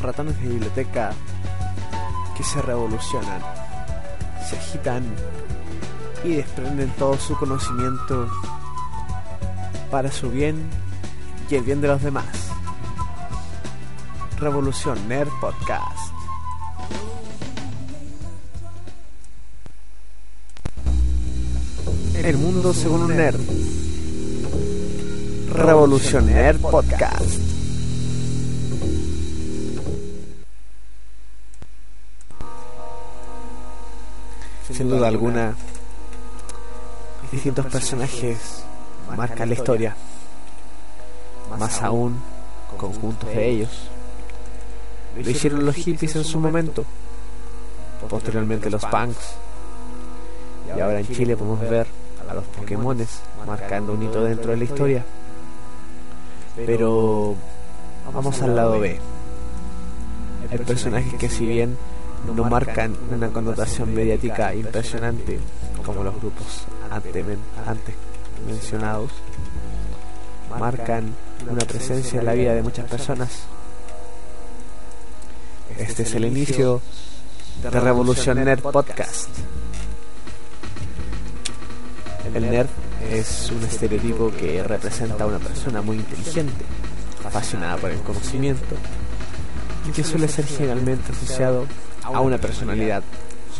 ratones de biblioteca que se revolucionan, se agitan y desprenden todo su conocimiento para su bien y el bien de los demás. Revolución Nerd Podcast. El mundo según un nerd. Revolución Nerd Podcast. Sin duda alguna, distintos personajes marcan la historia. Más aún, conjuntos de ellos. Lo hicieron los hippies en su momento, posteriormente los punks, y ahora en Chile podemos ver a los Pokémones marcando un hito dentro de la historia. Pero vamos al lado B. Hay personajes que si bien no marcan una connotación mediática impresionante como los grupos antes, mencionados, marcan una presencia en la vida de muchas personas. Este es el inicio de Revolución Nerd Podcast. El nerd es un estereotipo que representa a una persona muy inteligente, apasionada por el conocimiento, y que suele ser generalmente asociado a una personalidad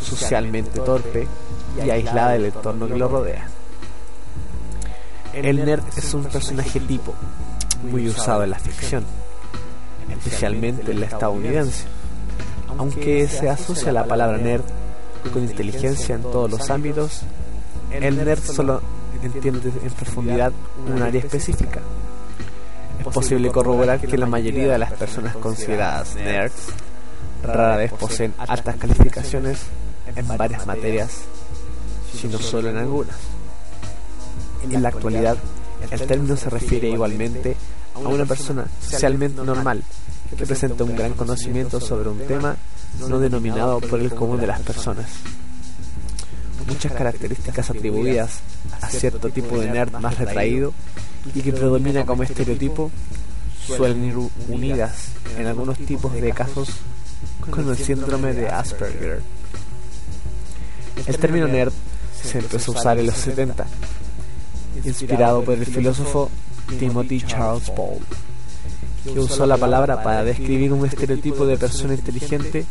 socialmente torpe y aislada del entorno que lo rodea. El nerd es un personaje tipo, muy usado en la ficción, especialmente en la estadounidense, aunque se asocia la palabra nerd con inteligencia en todos los ámbitos, el nerd solo entiende en profundidad un área específica. Es posible corroborar que la mayoría de las personas consideradas nerds rara vez poseen altas calificaciones en varias materias, sino solo en algunas. En la actualidad, el término se refiere igualmente a una persona socialmente normal que presenta un gran conocimiento sobre un tema no denominado por el común de las personas. Muchas características atribuidas a cierto tipo de nerd más retraído y que predomina como estereotipo suelen ir unidas en algunos tipos de casos con el síndrome de Asperger. El término nerd se empezó a usar en los 70, inspirado por el filósofo Timothy Charles Paul, que usó la palabra para describir un estereotipo de persona inteligente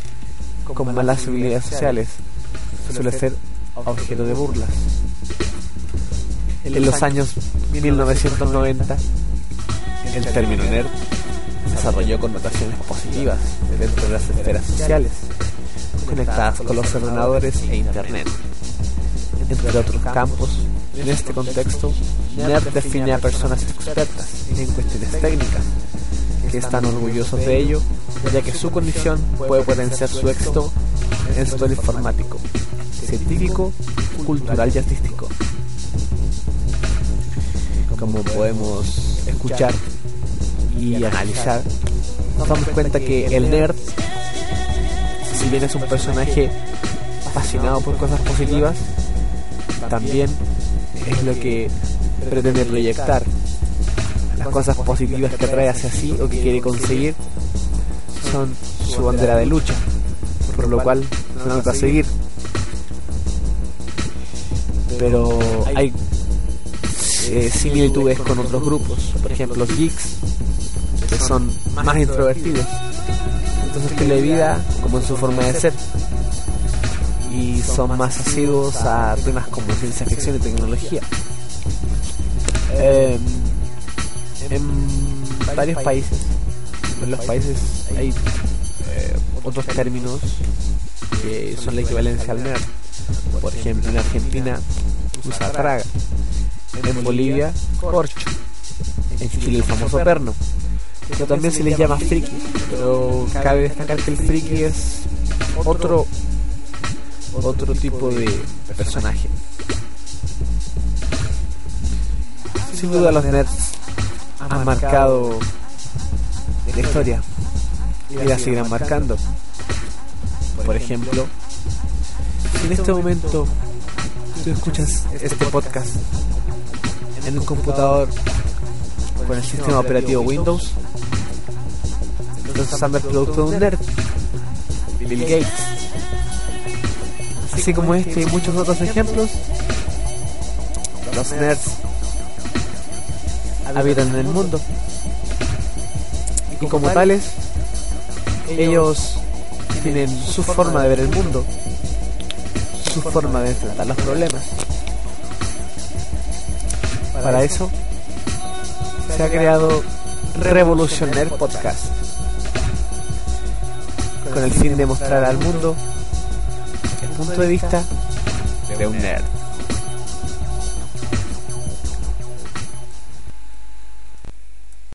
con malas habilidades sociales. Suele ser objeto de burlas. En los años 1990, el término nerd desarrolló connotaciones positivas dentro de las esferas sociales, conectadas con los ordenadores e Internet. Entre otros campos, en este contexto, nerd define a personas expertas en cuestiones técnicas, que están orgullosos de ello, ya que su condición puede potenciar su éxito en sector informático, científico, cultural y artístico. Como podemos escuchar y analizar, nos damos cuenta que el nerd, si bien es un personaje fascinado por cosas positivas, también es lo que pretende proyectar. Las cosas positivas que atrae hacia sí o que quiere conseguir son su bandera de lucha, por lo cual no nota seguir. Pero hay eh, similitudes con otros grupos, por ejemplo los geeks, son más introvertidos, entonces que la vida como en su forma de ser y son más asiduos a temas como ciencia ficción y tecnología. Eh, en varios países, en los países hay eh, otros términos que son la equivalencia al nerd. Por ejemplo, en Argentina usa traga, en Bolivia corcho, en Chile el famoso perno. Pero también se les llama friki, pero cabe destacar que el friki es otro otro tipo de personaje. Sin duda los nerds han marcado la historia y la seguirán marcando. Por ejemplo, si en este momento tú escuchas este podcast en un computador con el sistema operativo Windows, Entonces Summer producto de un nerd. Bill Gates. Así como este y muchos otros ejemplos, los nerds habitan en el mundo. Y como tales, ellos tienen su forma de ver el mundo, su forma de enfrentar los problemas. Para eso se ha creado Revolucionar Podcast con el fin de mostrar al mundo el punto de vista de un nerd.